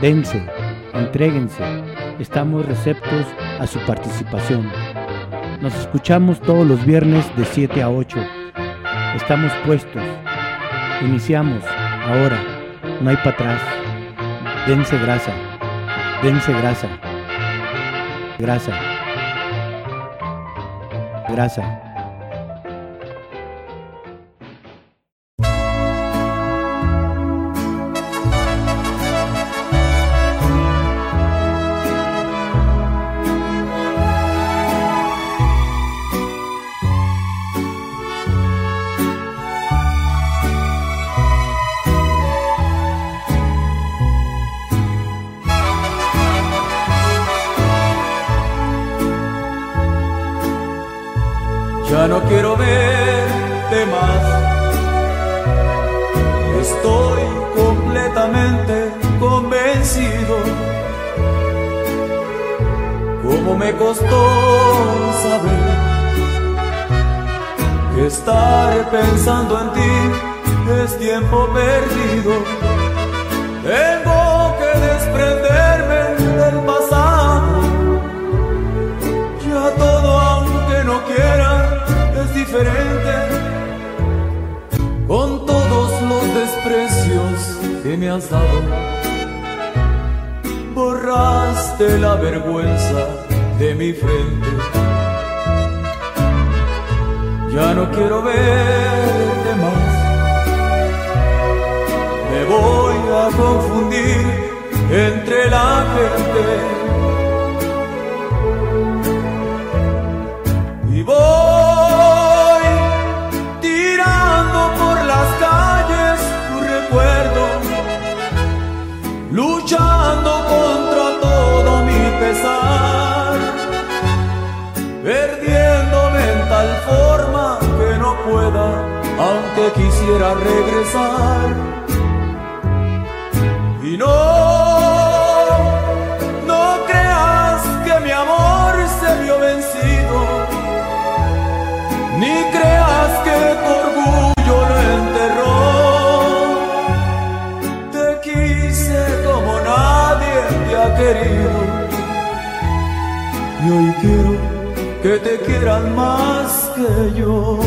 dense, entréguense, estamos receptos a su participación. Nos escuchamos todos los viernes de 7 a 8. Estamos puestos. Iniciamos. Ahora. No hay para atrás. Dense grasa. Dense grasa. Grasa. Grasa. Has dado, borraste la vergüenza de mi frente. Ya no quiero verte más. Me voy a confundir entre la gente. Aunque quisiera regresar. Y no, no creas que mi amor se vio vencido, ni creas que tu orgullo lo enterró. Te quise como nadie te ha querido, y hoy quiero que te quieran más que yo.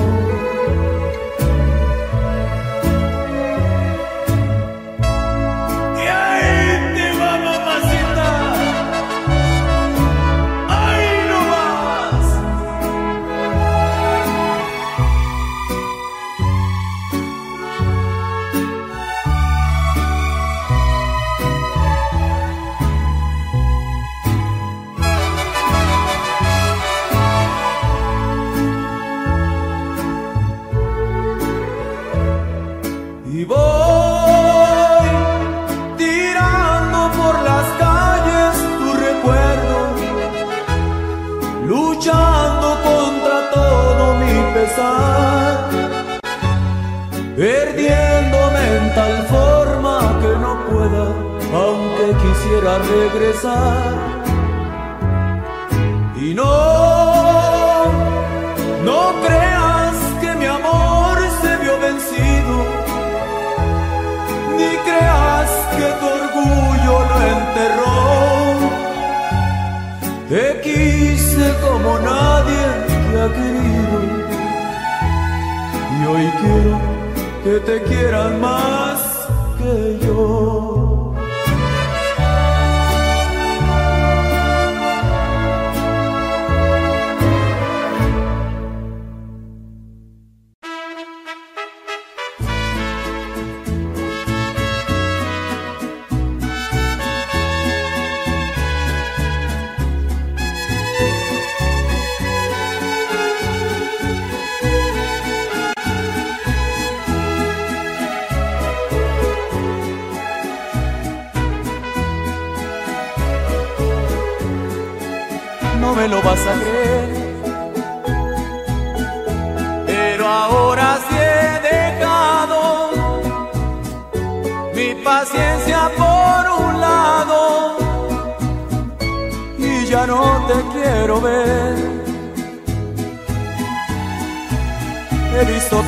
Regresar. Y no, no creas que mi amor se vio vencido ni creas que tu orgullo lo enterró. Te quise como nadie te ha querido y hoy quiero que te quieran más que yo.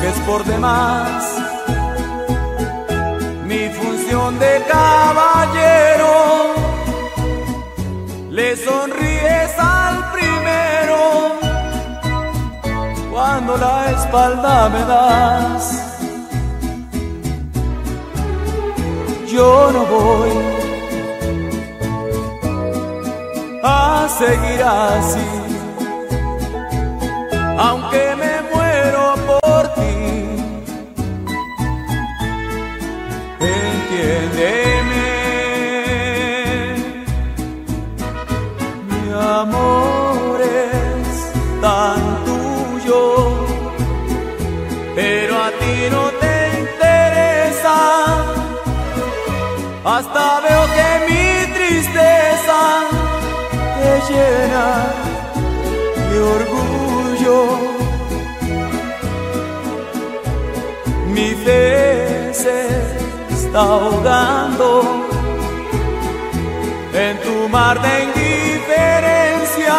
Es por demás mi función de caballero le sonríes al primero cuando la espalda me das. Yo no voy a seguir así, aunque me llena de orgullo. Mi fe se está ahogando en tu mar de indiferencia.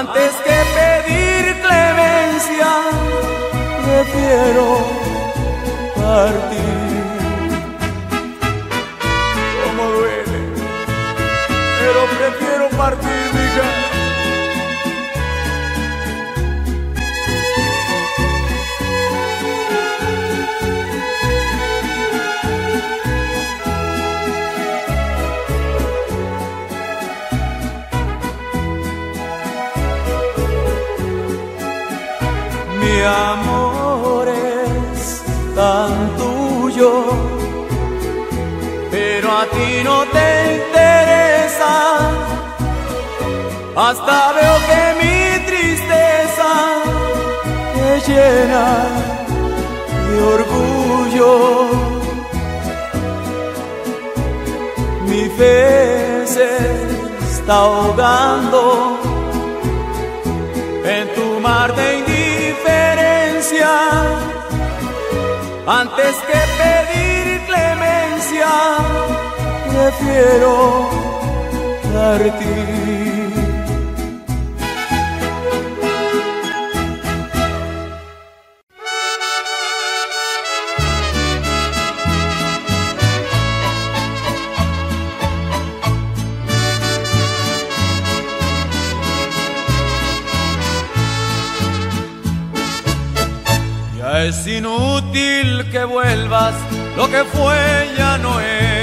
Antes que pedir clemencia, prefiero partir. Pero prefiero partir, hija. mi amor es tan tuyo, pero a ti no te interesa. Hasta veo que mi tristeza te llena de orgullo. Mi fe se está ahogando en tu mar de indiferencia. Antes que pedir clemencia, prefiero partir. Es inútil que vuelvas, lo que fue ya no es.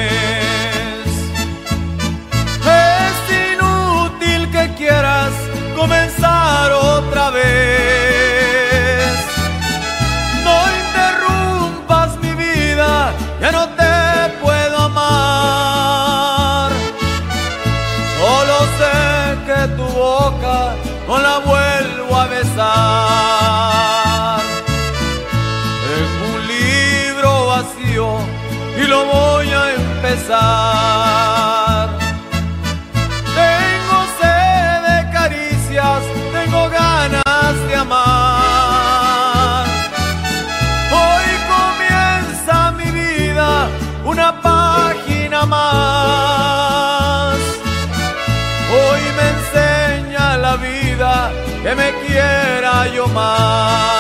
Hoy me enseña la vida que me quiera yo más.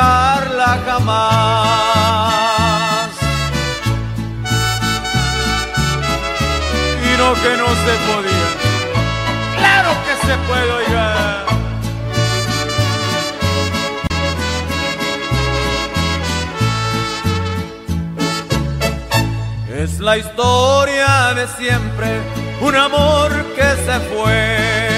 Dejarla jamás. Y no que no se podía. Claro que se puede, oiga. Es la historia de siempre, un amor que se fue.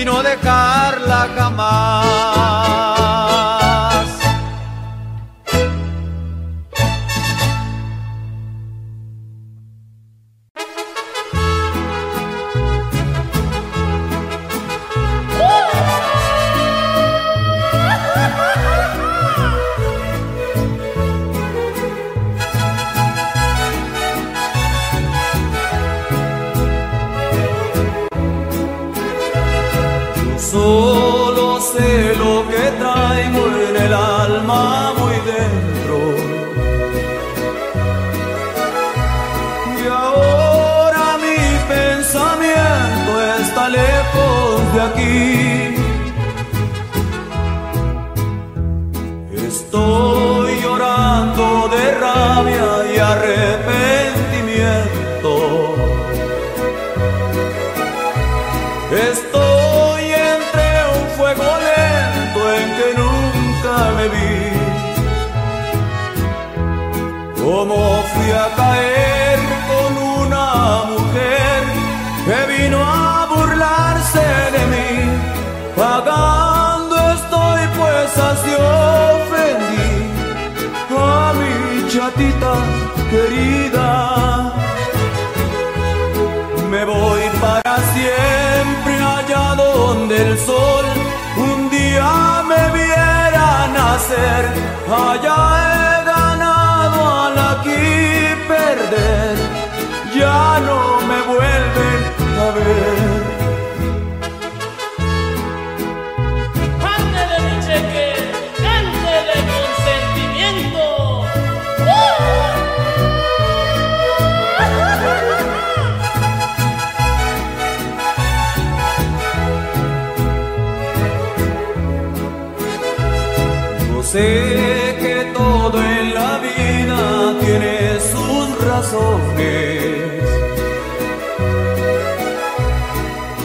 Y no dejarla jamás.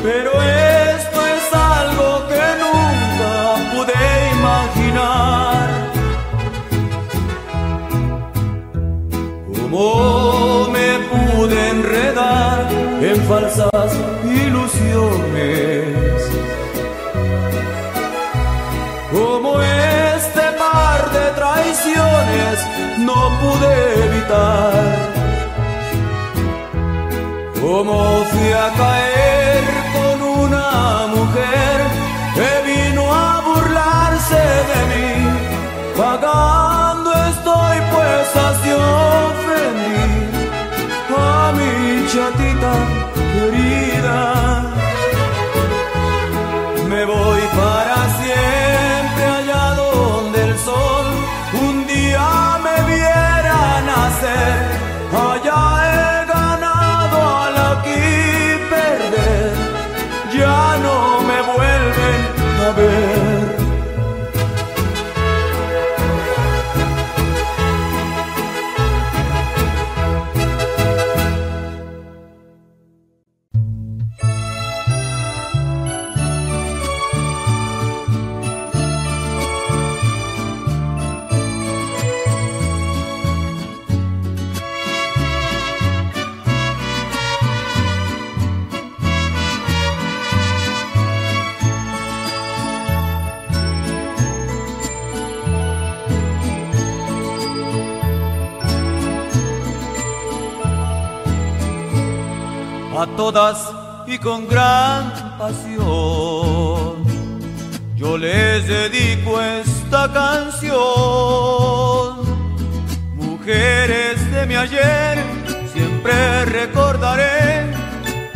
Pero esto es algo que nunca pude imaginar. ¿Cómo me pude enredar en falsas ilusiones? ¿Cómo este de traiciones no pude evitar. Como fui a caer con una mujer que vino a burlarse de mí, y con gran pasión. Yo les dedico esta canción, mujeres de mi ayer, siempre recordaré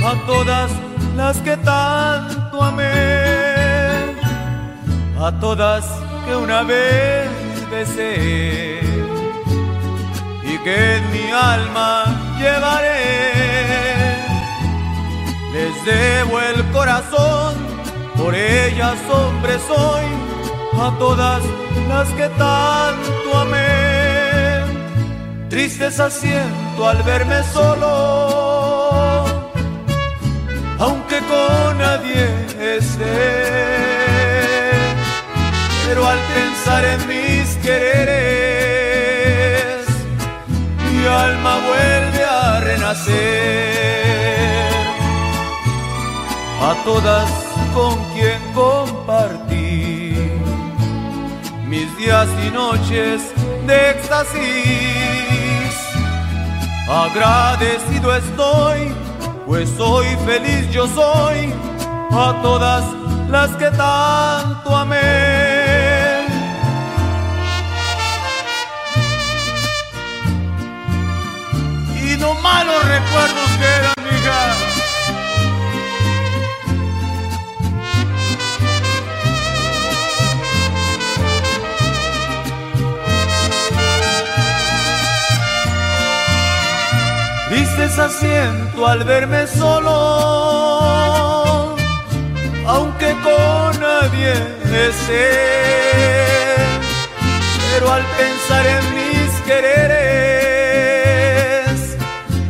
a todas las que tanto amé, a todas que una vez besé. Y que en mi alma llevaré les debo el corazón, por ellas hombre soy, a todas las que tanto amé. Tristeza siento al verme solo, aunque con nadie esté. Pero al pensar en mis quereres, mi alma vuelve a renacer a todas con quien compartir mis días y noches de éxtasis. Agradecido estoy, pues soy feliz yo soy a todas las que tanto amé. Y no malos recuerdos quedan, Dices asiento al verme solo aunque con nadie esté. Pero al pensar en mis quereres,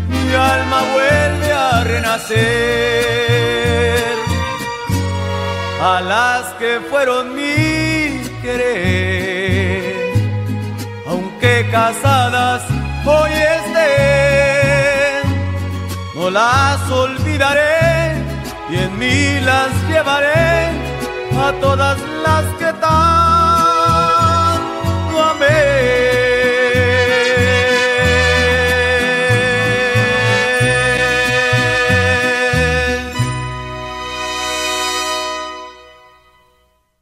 mi alma vuelve a renacer. A las que fueron mi querer, aunque casadas las olvidaré y en mí las llevaré a todas las que tanto amé.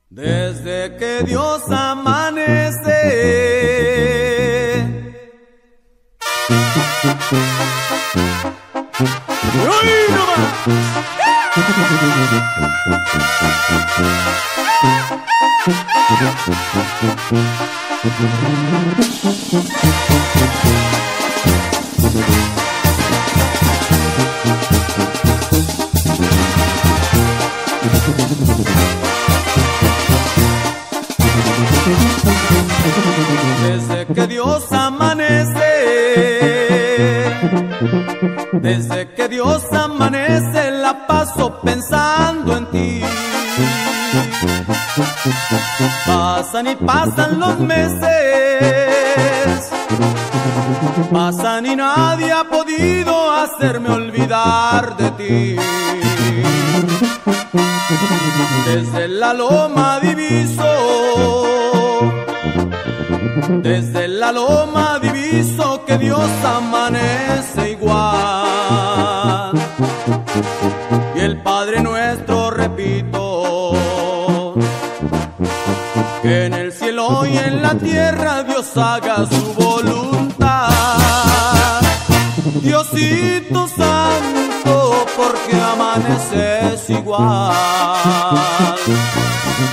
Desde que Dios amanece. ¡Ay, no desde que Dios amanece, desde Pasan pasan los meses, pasan y nadie ha podido hacerme olvidar de ti. Desde la loma diviso, desde la loma diviso que Dios amanece igual. Tierra Dios haga su voluntad. Diosito santo, porque amaneces igual,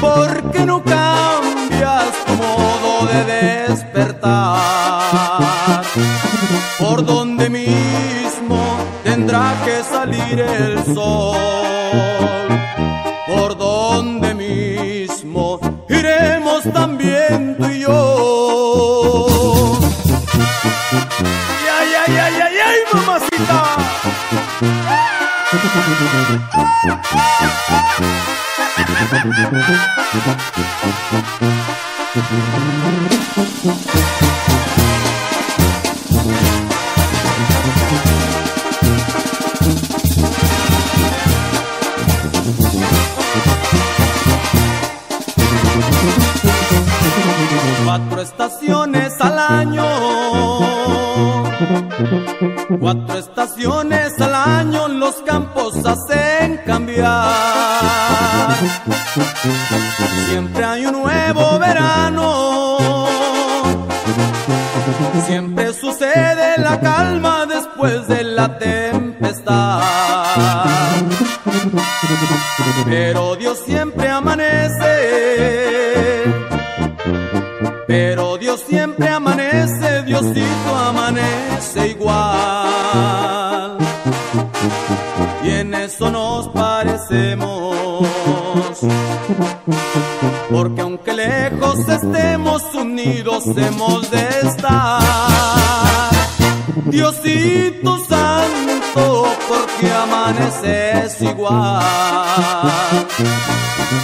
porque no cambias tu modo de despertar, por donde mismo tendrá que salir el sol, Cuatro estaciones al año. Cuatro estaciones eso nos parecemos. Porque aunque lejos estemos unidos, hemos de estar. Diosito santo, porque amaneces igual.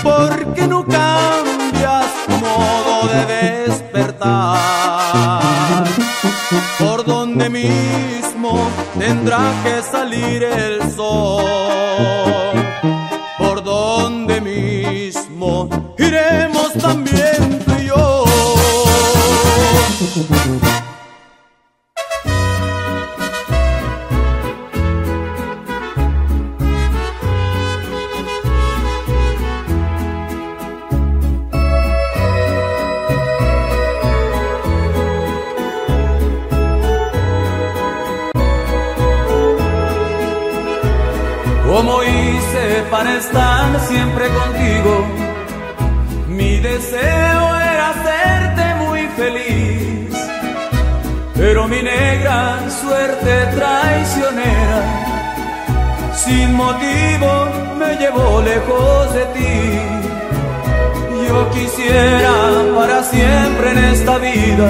Porque no cambias tu modo de despertar. Por donde mismo tendrá que salir el sol. Sin motivo me llevó lejos de ti. Yo quisiera para siempre en esta vida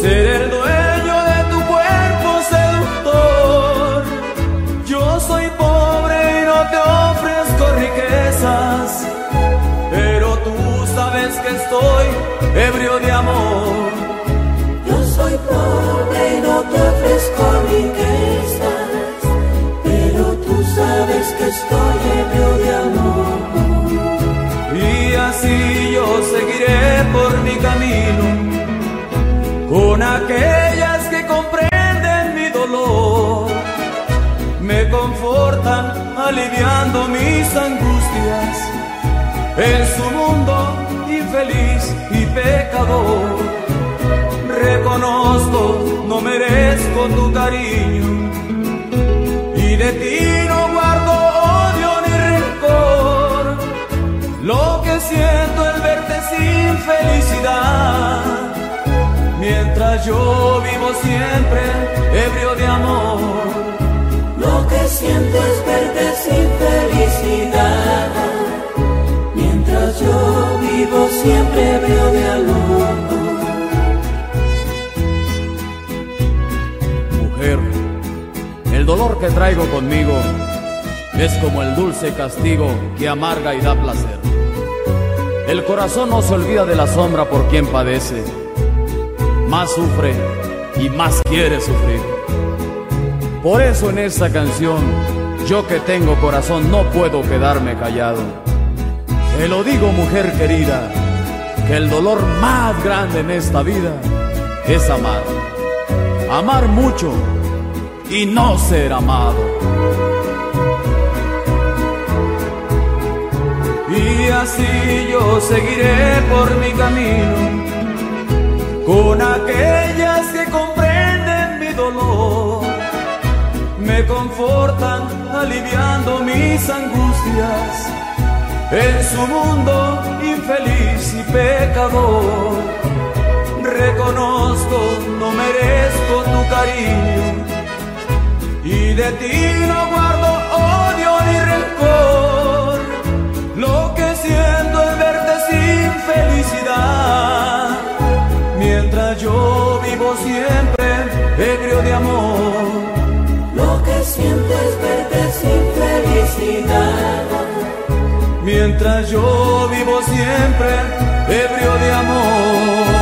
ser el dueño de tu cuerpo seductor. Yo soy pobre y no te ofrezco riquezas, pero tú sabes que estoy ebrio de amor. Yo soy pobre y no te ofrezco riquezas, estoy ebrio de amor. Y así yo seguiré por mi camino con aquellas que comprenden mi dolor, me confortan aliviando mis angustias en su mundo infeliz y pecador. Reconozco, no merezco tu cariño y de ti no siento es verte sin felicidad, mientras yo vivo siempre ebrio de amor. Lo que siento es verte sin felicidad, mientras yo vivo siempre ebrio de amor. Mujer, el dolor que traigo conmigo es como el dulce castigo que amarga y da placer. El corazón no se olvida de la sombra por quien padece, más sufre y más quiere sufrir. Por eso en esta canción, yo que tengo corazón no puedo quedarme callado. Te lo digo mujer querida, que el dolor más grande en esta vida es amar. Amar mucho y no ser amado. Así yo seguiré por mi camino con aquellas que comprenden mi dolor, me confortan aliviando mis angustias en su mundo infeliz y pecador. Reconozco, no merezco tu cariño y de ti no guardo odio ni rencor. Felicidad, mientras yo vivo siempre ebrio de amor. Lo que siento es verte sin felicidad, Mientras yo vivo siempre ebrio de amor.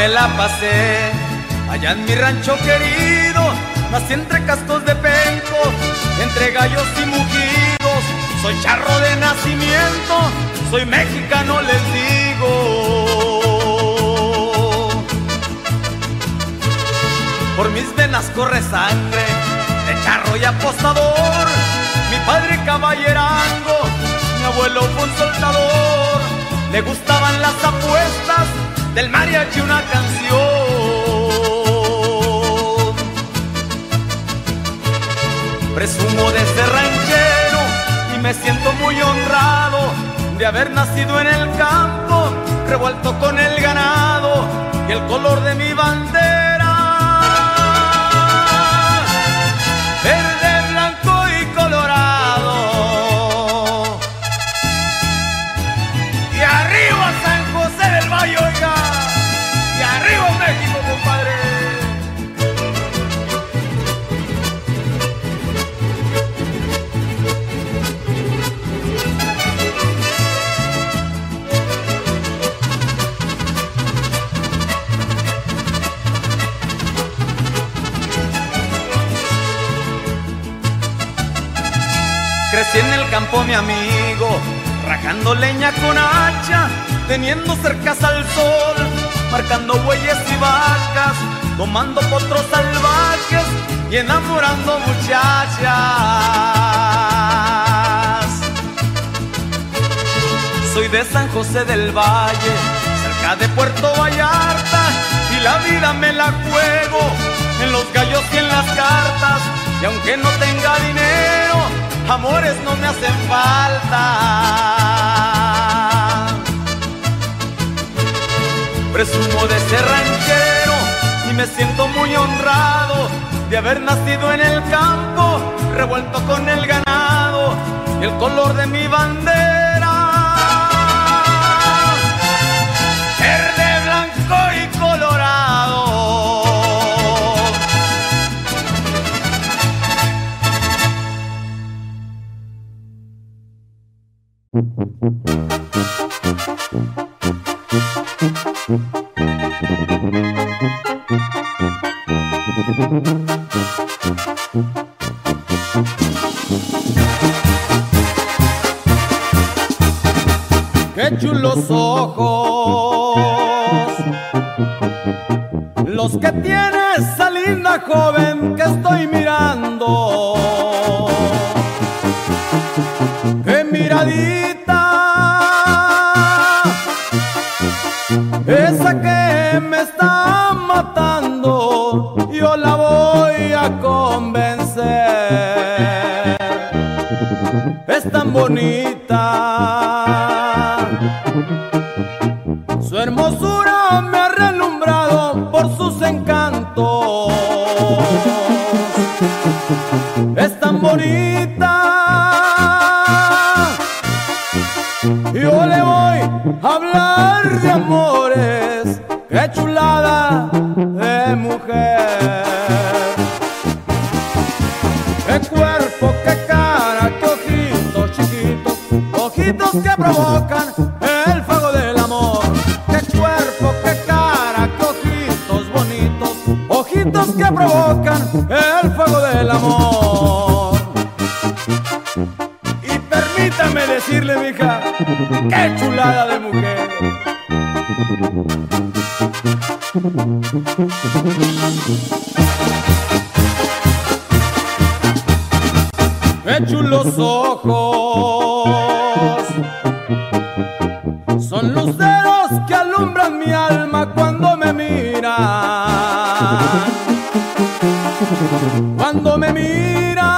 Me la pasé allá en mi rancho querido. Nací entre cascos de penco, entre gallos y mugidos. Soy charro de nacimiento, soy mexicano, les digo. Por mis venas corre sangre de charro y apostador. Mi padre caballerango, mi abuelo fue un soldador. Le gustaban las apuestas del mariachi una canción. Presumo de ser ranchero y me siento muy honrado de haber nacido en el campo, revuelto con el ganado y el color de mi bandera campo mi amigo, rajando leña con hacha, teniendo cercas al sol, marcando bueyes y vacas, tomando potros salvajes y enamorando muchachas. Soy de San José del Valle, cerca de Puerto Vallarta, y la vida me la juego en los gallos y en las cartas, y aunque no tenga dinero, amores no me hacen falta. Presumo de ser ranchero y me siento muy honrado de haber nacido en el campo, revuelto con el ganado y el color de mi bandera. Qué chulos ojos. Los que tiene esa linda joven que estoy Son luceros que alumbran mi alma cuando me miran. Cuando me miran.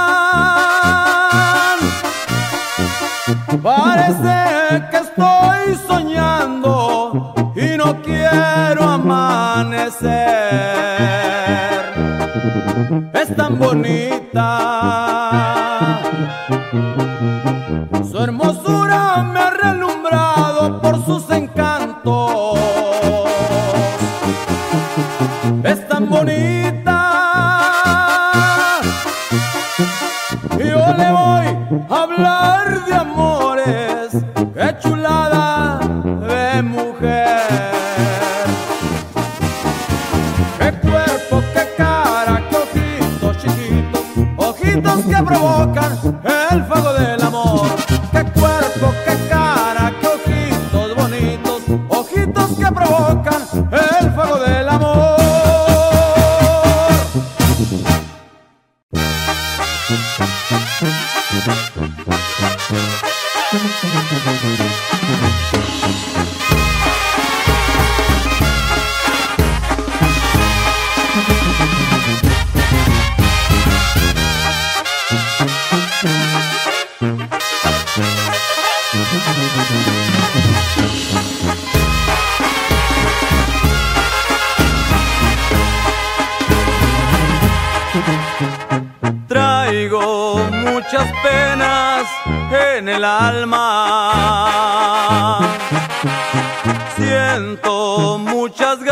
Parece que estoy soñando y no quiero amanecer. Es tan bonita.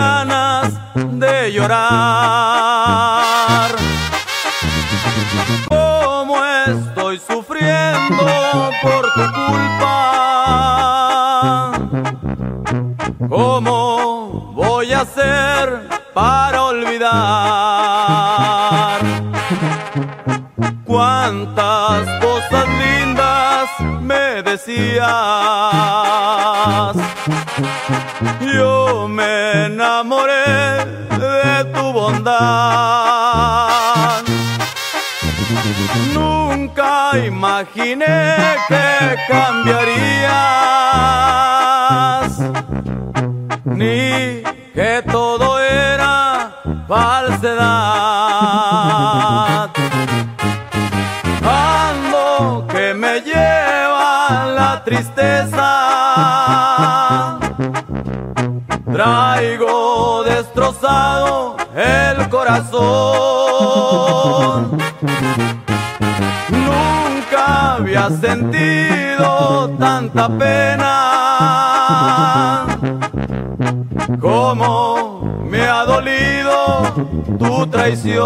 Ganas de llorar. Cómo estoy sufriendo por tu culpa. ¿Cómo voy a hacer para olvidar? Cuántas yo me enamoré de tu bondad. Nunca imaginé que cambiarías, ni que todo era falsedad. Traigo destrozado el corazón. Nunca había sentido tanta pena como me ha dolido tu traición.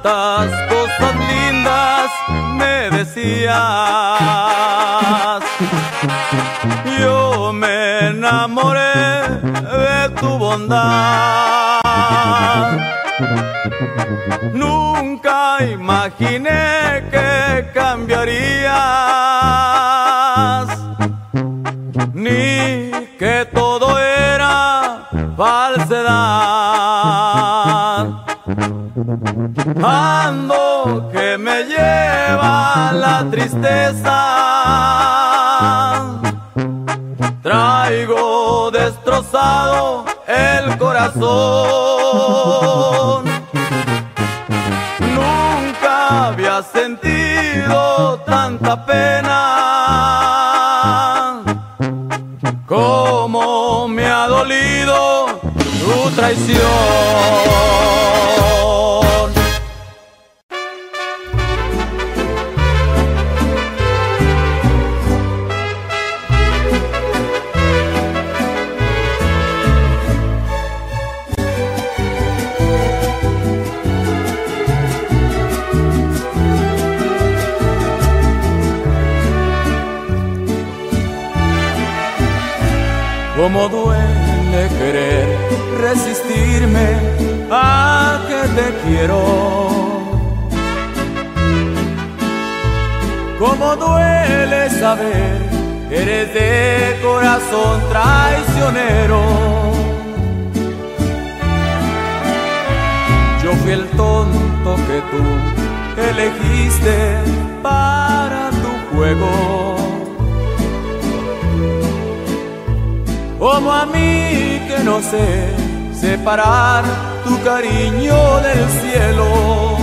Cuántas cosas lindas me decías. Yo me enamoré de tu bondad. Nunca imaginé Ando que me lleva la tristeza. Traigo destrozado el corazón. Nunca había sentido tanta pena como me ha dolido tu traición. Cómo duele querer resistirme a que te quiero. Cómo duele saber que eres de corazón traicionero. Yo fui el tonto que tú elegiste para tu juego. Como a mí que no sé separar tu cariño del cielo.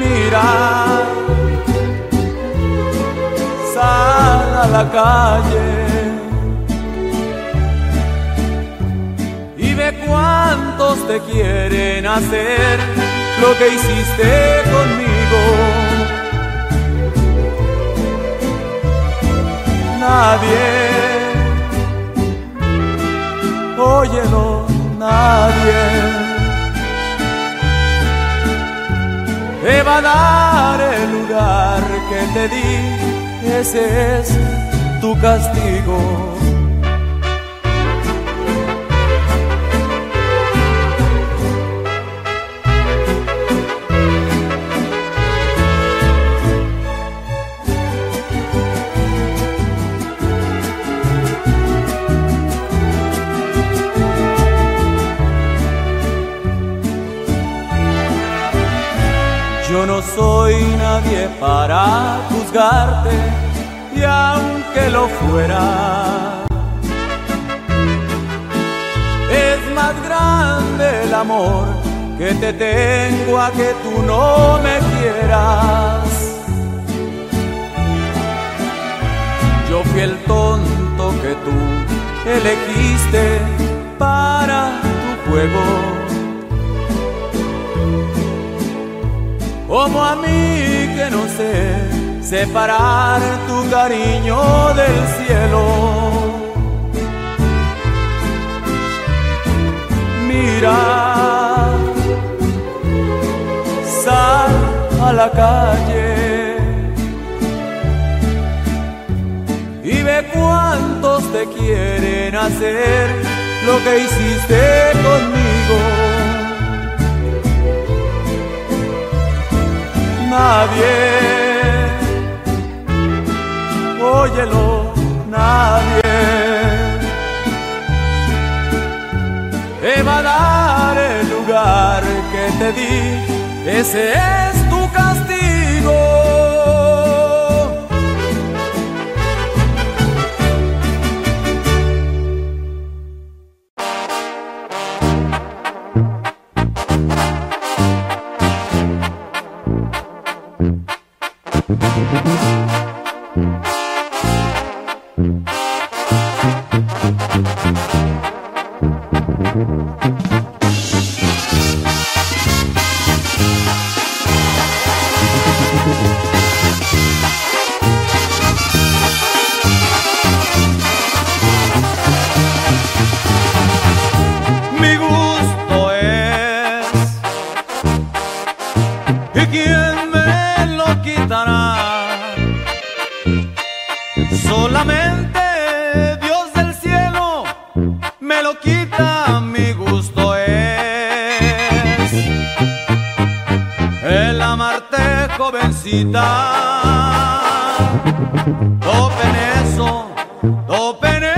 Mira, sal a la calle y ve cuántos te quieren hacer lo que hiciste conmigo. Nadie, óyelo, nadie. Te va a dar el lugar que te di, ese es tu castigo. Nadie para juzgarte y aunque lo fuera, es más grande el amor que te tengo a que tú no me quieras. Yo fui el tonto que tú elegiste para tu juego como a mí que no sé separar tu cariño del cielo. Mira, sal a la calle y ve cuántos te quieren hacer lo que hiciste conmigo. Nadie, óyelo, nadie. Te va a dar el lugar que te di, ese es jovencita. Topen eso, topen eso.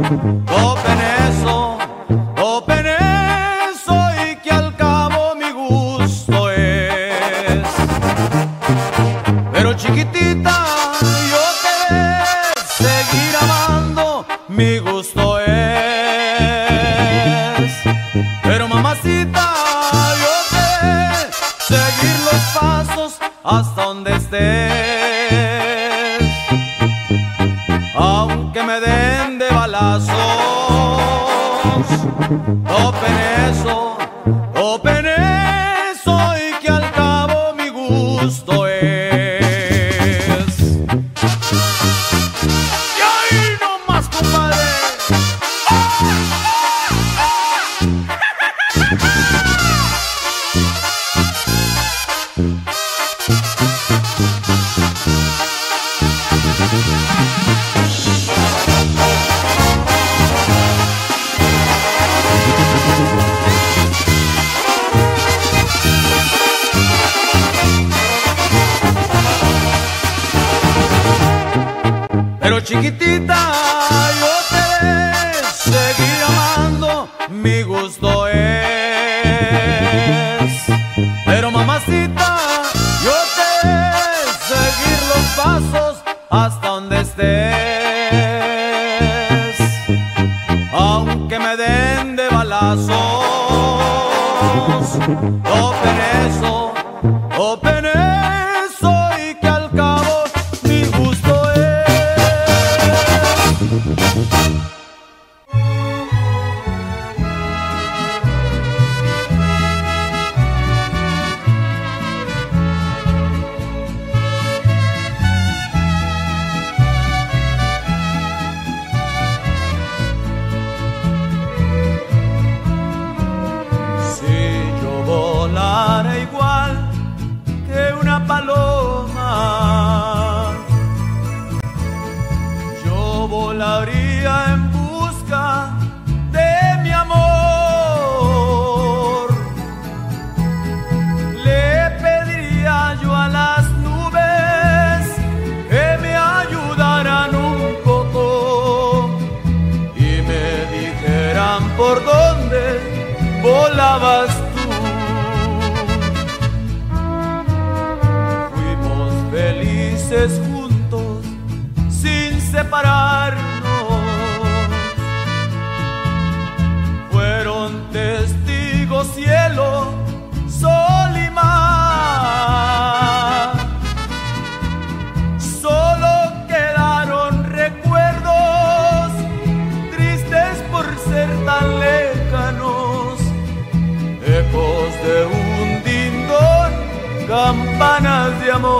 Open Pero chiquitita, yo te seguir amando, mi gusto es. Pero mamacita, yo te seguir los pasos hasta donde estés. Aunque me den de balazos. De amor.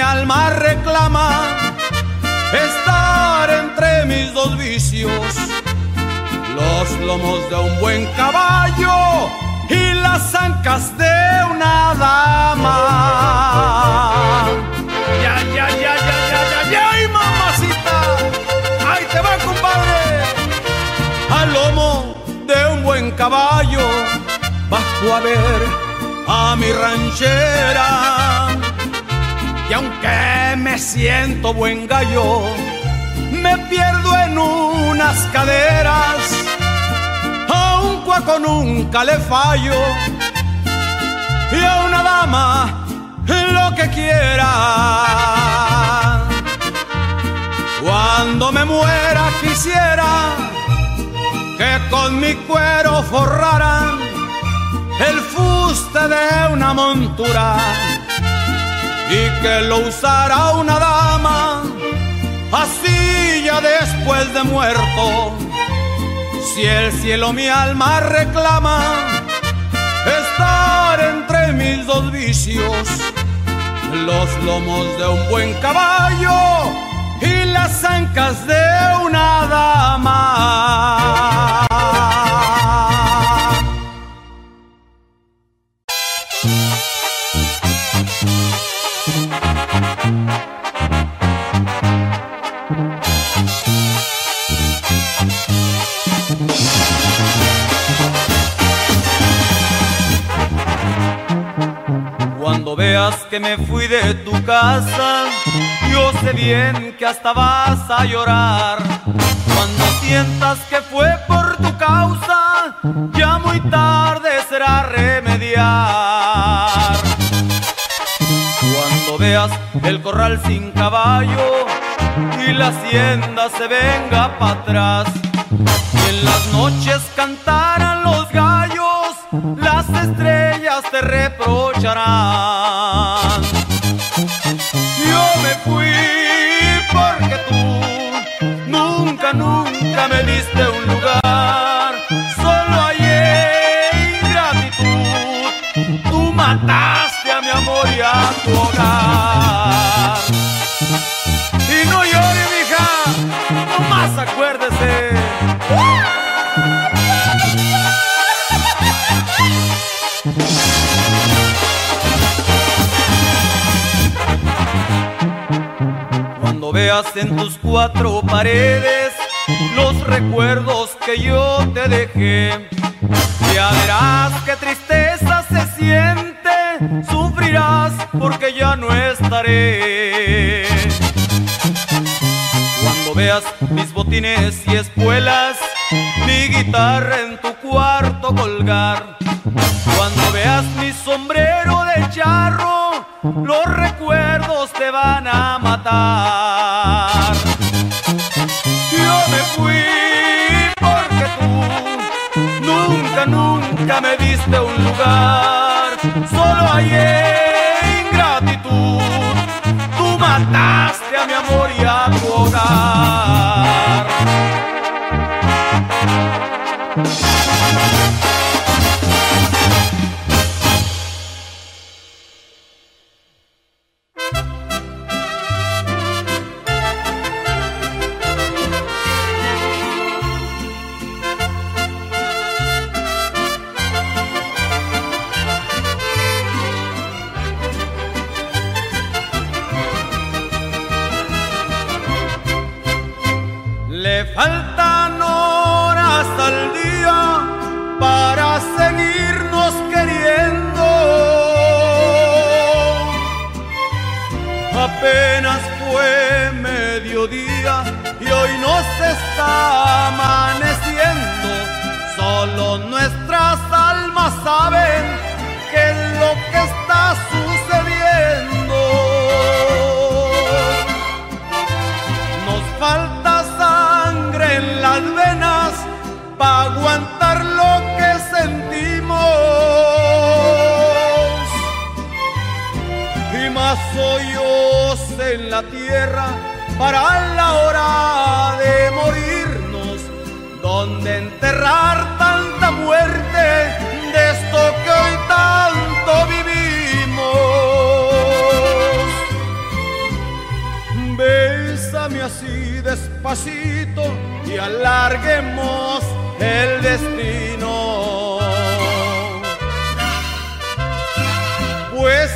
alma reclama estar entre mis dos vicios, los lomos de un buen caballo y las ancas de una dama. Ya, ya, ya, ya, ya, ya, ya, ay mamacita, ahí te va compadre, al lomo de un buen caballo bajo a ver a mi ranchera y aunque me siento buen gallo, me pierdo en unas caderas, a un cuaco nunca le fallo, y a una dama lo que quiera. Cuando me muera quisiera que con mi cuero forraran el fuste de una montura y que lo usara una dama, así ya después de muerto. Si el cielo mi alma reclama, estar entre mis dos vicios, los lomos de un buen caballo y las ancas de una dama. Veas que me fui de tu casa, yo sé bien que hasta vas a llorar. Cuando sientas que fue por tu causa, ya muy tarde será remediar. Cuando veas el corral sin caballo y la hacienda se venga para atrás, y en las noches cantaran los gallos, las estrellas te reprocharán. En tus cuatro paredes los recuerdos que yo te dejé, ya verás qué tristeza se siente, sufrirás porque ya no estaré. Cuando veas mis botines y espuelas, mi guitarra en tu cuarto colgar, cuando veas mi sombrero de charro, los recuerdos te van a matar. Nunca, me diste un lugar. Solo hay ingratitud. Tú mataste a mi amor y a tu hogar.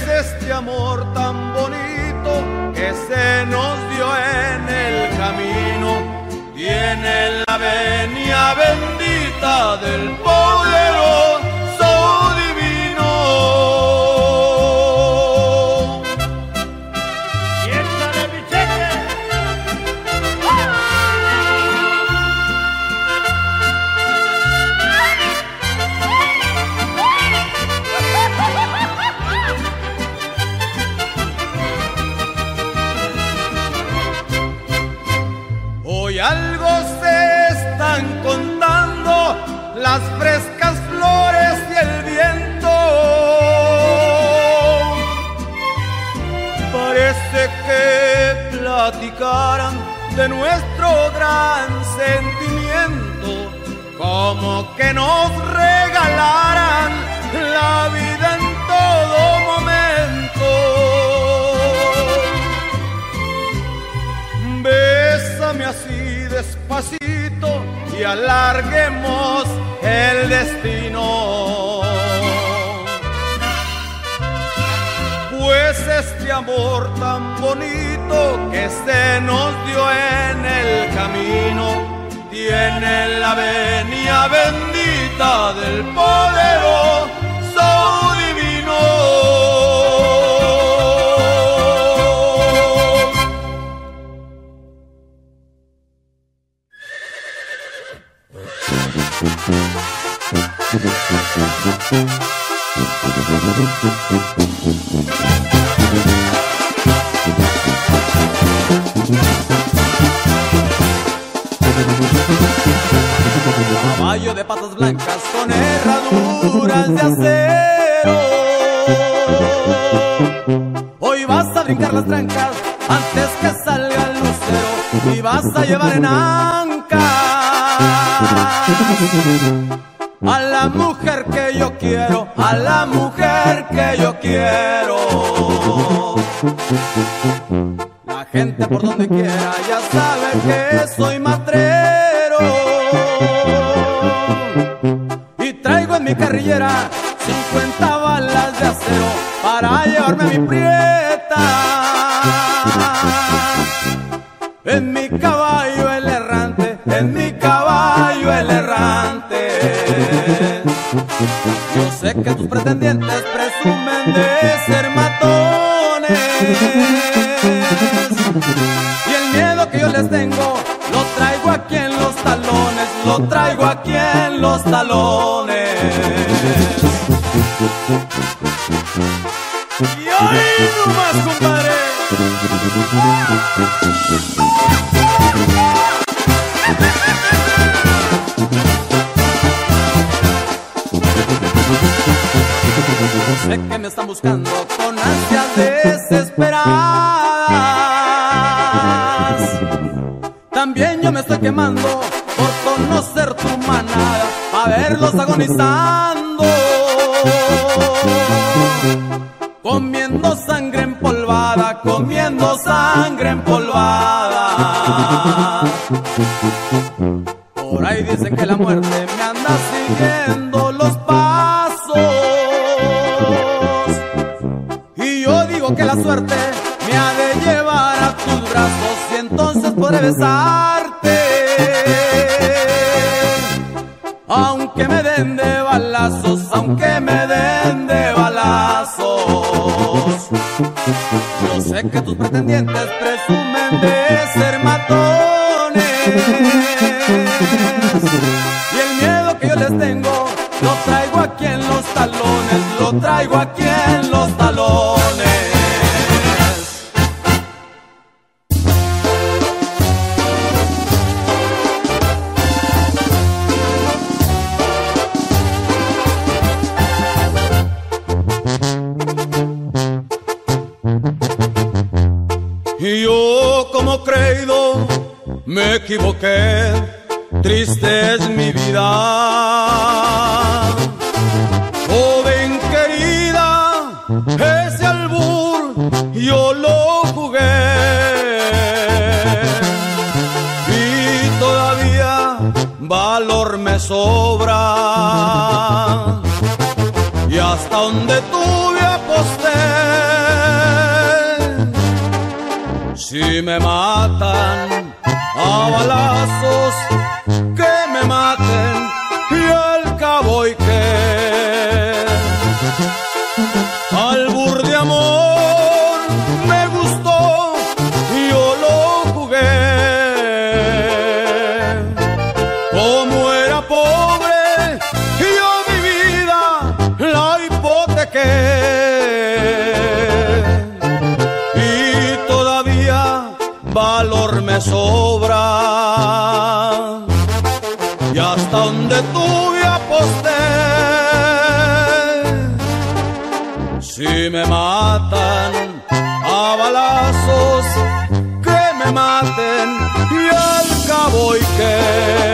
Pues este amor tan bonito que se nos dio en el camino tiene la venia bendita del poderoso de nuestro gran sentimiento, como que nos regalaran la vida en todo momento. Bésame así despacito y alarguemos el destino. Pues este amor tan bonito que se nos dio en el camino, tiene la venia bendita del poderoso divino. Caballo de patas blancas con herraduras de acero. Hoy vas a brincar las trancas antes que salga el lucero y vas a llevar en anca a la mujer que yo quiero, a la mujer que yo quiero. La gente por donde quiera ya sabe que soy matrero. Carrillera 50 balas de acero para llevarme a mi prieta. En mi caballo el errante, en mi caballo el errante. Yo sé que tus pretendientes presumen de ser matones. Y el miedo que yo les tengo lo traigo aquí en los talones, lo traigo aquí en los talones. Y ahí nomás, compadre. Agonizando. Comiendo sangre empolvada, comiendo sangre empolvada. Por ahí dicen que la muerte me anda siguiendo los pasos. Y yo digo que la suerte me ha de llevar a tus brazos y entonces podré besarte. Pretendientes presumen de ser matones. Y el miedo que yo les tengo lo traigo aquí en los talones, lo traigo aquí Como era pobre, yo mi vida la hipotequé. Y todavía valor me sobra. Y hasta donde tuve aposté. Si me matan a balazos, que me maten y al cabo y que.